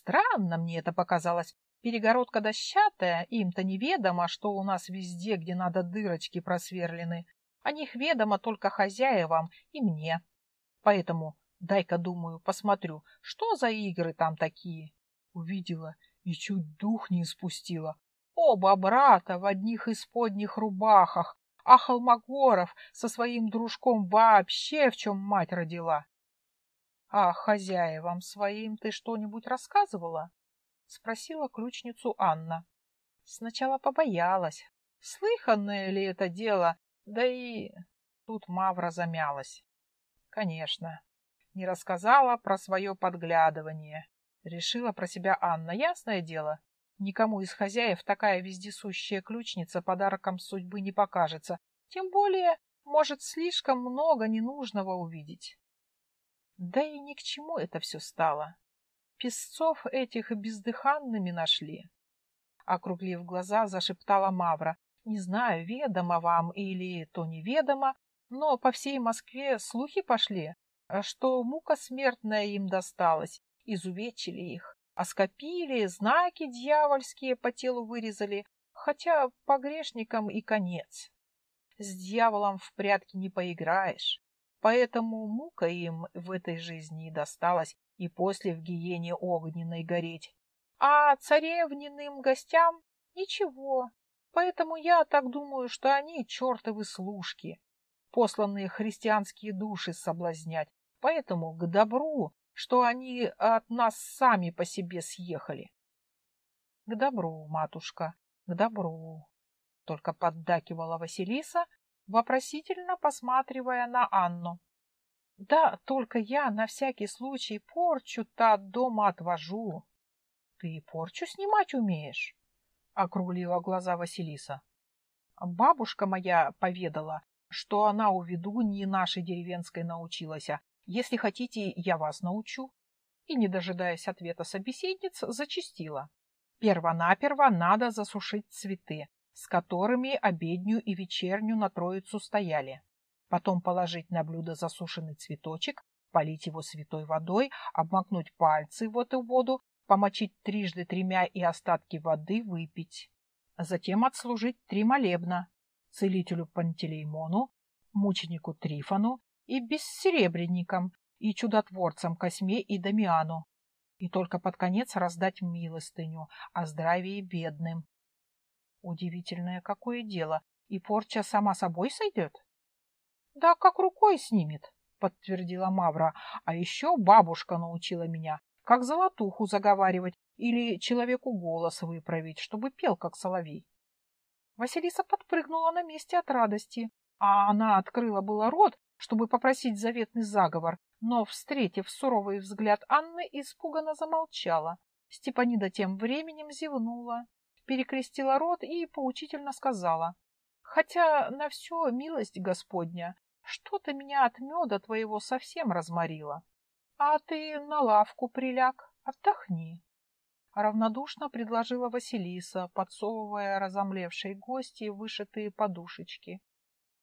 Странно мне это показалось. Перегородка дощатая, им-то неведомо, что у нас везде, где надо дырочки просверлены. О них ведомо только хозяевам и мне. Поэтому дай-ка, думаю, посмотрю, что за игры там такие. Увидела и чуть дух не испустила. Оба брата в одних исподних рубахах, а Холмогоров со своим дружком вообще в чем мать родила. — А хозяевам своим ты что-нибудь рассказывала? — спросила ключницу Анна. Сначала побоялась. Слыханное ли это дело? Да и... Тут Мавра замялась. Конечно, не рассказала про свое подглядывание. Решила про себя Анна. Ясное дело, никому из хозяев такая вездесущая ключница подарком судьбы не покажется. Тем более, может слишком много ненужного увидеть. Да и ни к чему это все стало. Песцов этих бездыханными нашли. Округлив глаза, зашептала Мавра. Не знаю, ведомо вам или то неведомо, но по всей Москве слухи пошли, что мука смертная им досталась, изувечили их, оскопили, знаки дьявольские по телу вырезали, хотя по грешникам и конец. С дьяволом в прятки не поиграешь. Поэтому мука им в этой жизни и досталась, и после в гиене огненной гореть. А царевниным гостям ничего. Поэтому я так думаю, что они чертовы служки, посланные христианские души соблазнять. Поэтому к добру, что они от нас сами по себе съехали. К добру, матушка, к добру. Только поддакивала Василиса, вопросительно посматривая на Анну. Да, только я на всякий случай порчу-то от дома отвожу. Ты порчу снимать умеешь? Округлила глаза Василиса. Бабушка моя поведала, что она у ведуньи нашей деревенской научилась. А если хотите, я вас научу. И, не дожидаясь ответа собеседниц, зачастила. Первонаперво надо засушить цветы, с которыми обедню и вечерню на троицу стояли. Потом положить на блюдо засушенный цветочек, полить его святой водой, обмакнуть пальцы в эту воду, помочить трижды тремя и остатки воды выпить. Затем отслужить три молебна целителю Пантелеймону, мученику Трифону и бессеребренникам, и чудотворцам Косьме и Дамиану, и только под конец раздать милостыню о здравии бедным, Удивительное какое дело. И порча сама собой сойдет? Да как рукой снимет, подтвердила Мавра. А еще бабушка научила меня, как золотуху заговаривать или человеку голос выправить, чтобы пел, как соловей. Василиса подпрыгнула на месте от радости, а она открыла было рот, чтобы попросить заветный заговор, но, встретив суровый взгляд Анны, испуганно замолчала. Степанида тем временем зевнула перекрестила рот и поучительно сказала. Хотя на все милость Господня, что-то меня от меда твоего совсем разморило. А ты на лавку приляг, отдохни. Равнодушно предложила Василиса, подсовывая разомлевшей гости вышитые подушечки.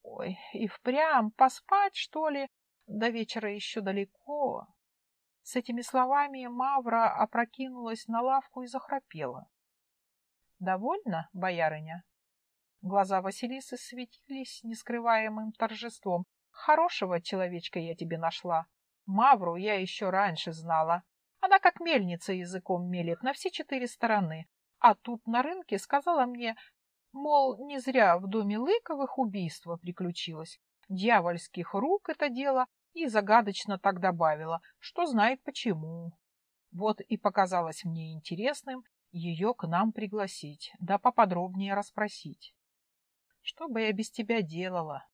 Ой, и впрямь поспать, что ли? До вечера еще далеко. С этими словами Мавра опрокинулась на лавку и захрапела. Довольно, боярыня? Глаза Василисы светились нескрываемым торжеством. Хорошего человечка я тебе нашла. Мавру я еще раньше знала. Она как мельница языком мелет на все четыре стороны. А тут на рынке сказала мне, мол, не зря в доме Лыковых убийство приключилось. Дьявольских рук это дело, и загадочно так добавила, что знает почему. Вот и показалось мне интересным ее к нам пригласить, да поподробнее расспросить. Что бы я без тебя делала?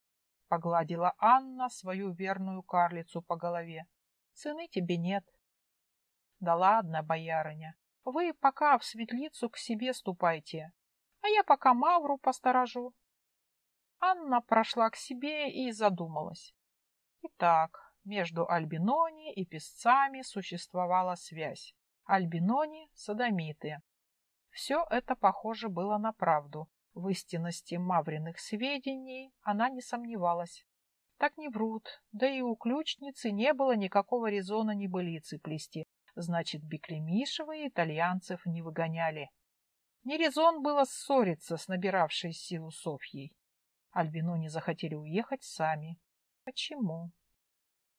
Погладила Анна свою верную карлицу по голове. Цены тебе нет. Да ладно, боярыня, вы пока в светлицу к себе ступайте, а я пока Мавру посторожу. Анна прошла к себе и задумалась. Итак, между Альбинони и песцами существовала связь. Альбинони – садомиты. Все это похоже было на правду. В истинности мавриных сведений она не сомневалась. Так не врут, да и у ключницы не было никакого резона небылицы плести. Значит, Беклемишевы итальянцев не выгоняли. Не резон было ссориться с набиравшей силу Софьей. Альбину не захотели уехать сами. Почему?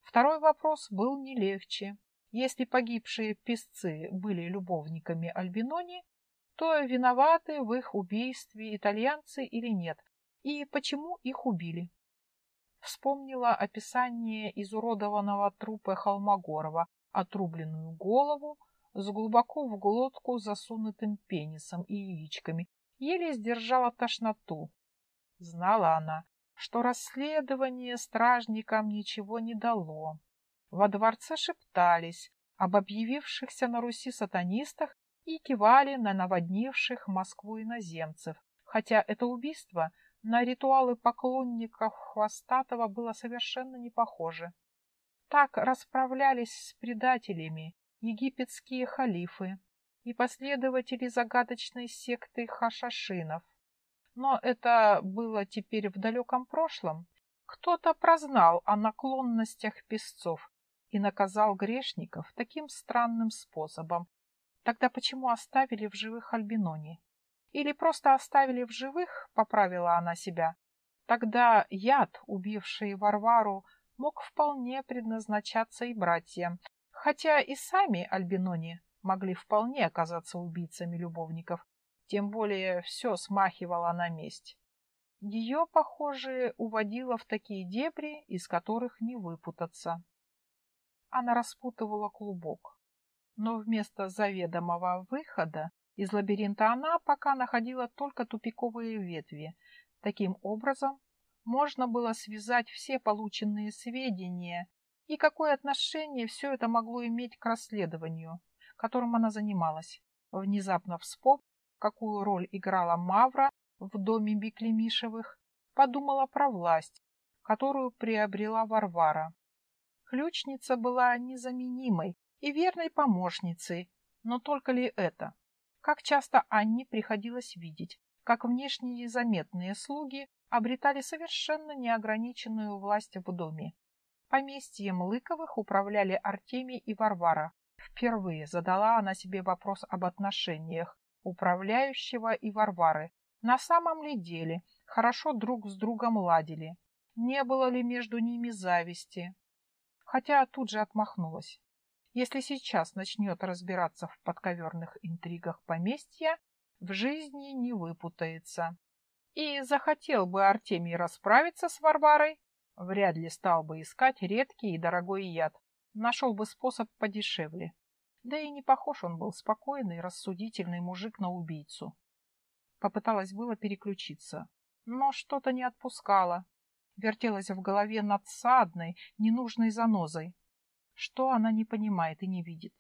Второй вопрос был не легче. Если погибшие песцы были любовниками Альбинони, то виноваты в их убийстве итальянцы или нет, и почему их убили. Вспомнила описание изуродованного трупа Холмогорова, отрубленную голову с глубоко в глотку засунутым пенисом и яичками, еле сдержала тошноту. Знала она, что расследование стражникам ничего не дало. Во дворце шептались об объявившихся на Руси сатанистах и кивали на наводнивших Москву иноземцев, хотя это убийство на ритуалы поклонников Хвостатого было совершенно не похоже. Так расправлялись с предателями египетские халифы и последователи загадочной секты хашашинов. Но это было теперь в далеком прошлом. Кто-то прознал о наклонностях песцов и наказал грешников таким странным способом. Тогда почему оставили в живых Альбинони? Или просто оставили в живых, поправила она себя. Тогда яд, убивший Варвару, мог вполне предназначаться и братьям, хотя и сами Альбинони могли вполне оказаться убийцами любовников, тем более все смахивало на месть. Ее, похоже, уводило в такие дебри, из которых не выпутаться она распутывала клубок. Но вместо заведомого выхода из лабиринта она пока находила только тупиковые ветви. Таким образом, можно было связать все полученные сведения и какое отношение все это могло иметь к расследованию, которым она занималась. Внезапно вспомнив, какую роль играла Мавра в доме Беклемишевых, подумала про власть, которую приобрела Варвара. Ключница была незаменимой и верной помощницей, но только ли это? Как часто Анне приходилось видеть, как внешние заметные слуги обретали совершенно неограниченную власть в доме. Поместьем Лыковых управляли Артемий и Варвара. Впервые задала она себе вопрос об отношениях управляющего и Варвары. На самом ли деле хорошо друг с другом ладили? Не было ли между ними зависти? Хотя тут же отмахнулась. Если сейчас начнет разбираться в подковерных интригах поместья, в жизни не выпутается. И захотел бы Артемий расправиться с Варварой, вряд ли стал бы искать редкий и дорогой яд, нашел бы способ подешевле. Да и не похож он был спокойный, рассудительный мужик на убийцу. Попыталась было переключиться, но что-то не отпускало вертелась в голове надсадной, ненужной занозой. Что она не понимает и не видит?